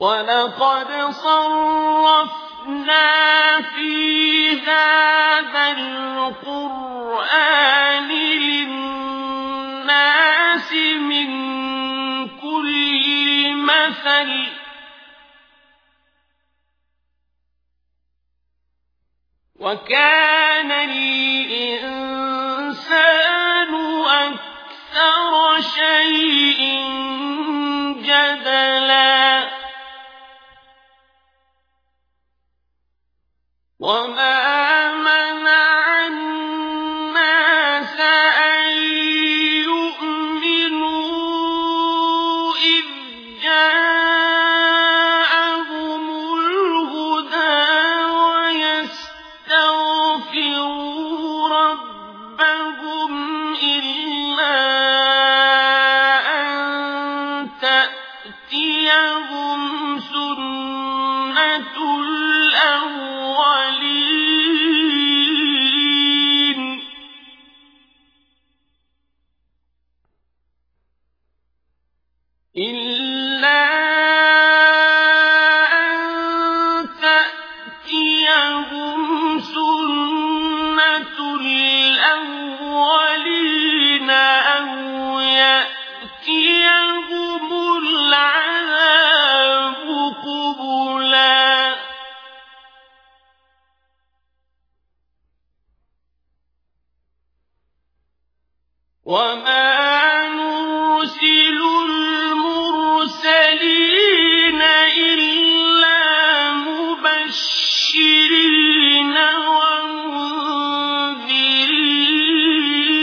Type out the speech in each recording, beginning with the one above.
ولقد صرفنا في هذا القرآن للناس من كل مثل وكان وما وما المرسلين إلا مبشرين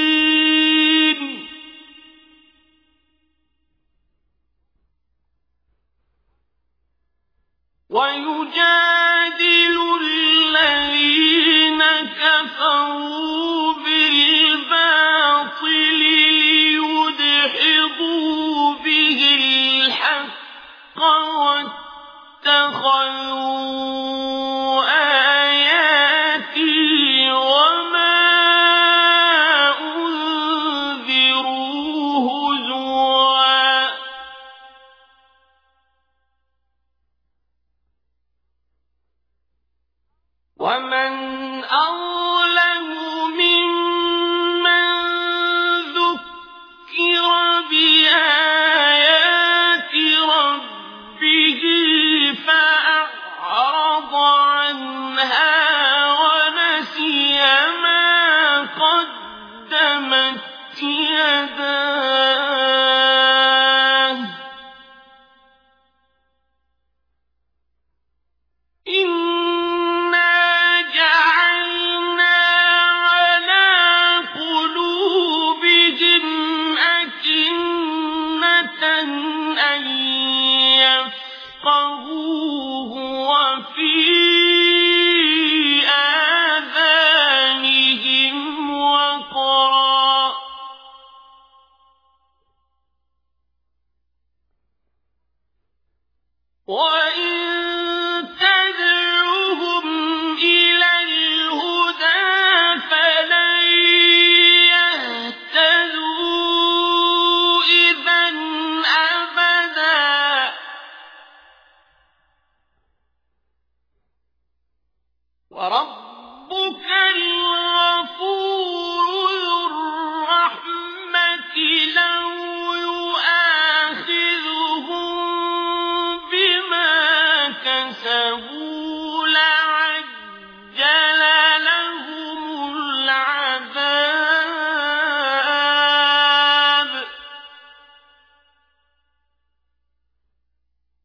ومنذرين ويجادل What?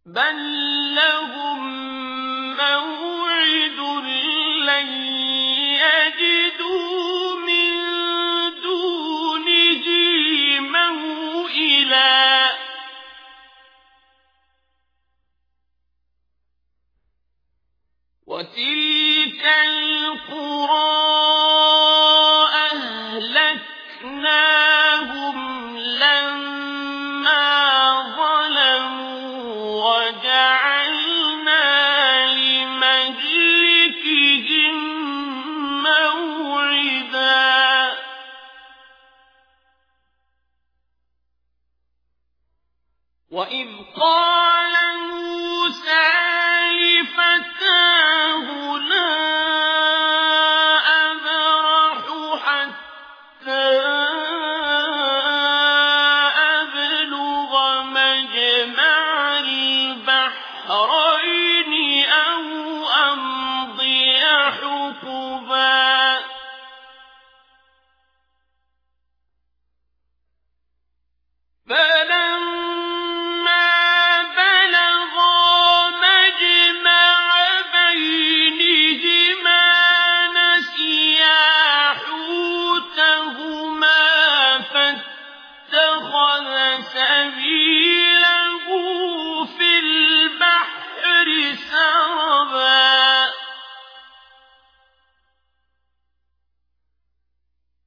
بل لهم موت وإذ قال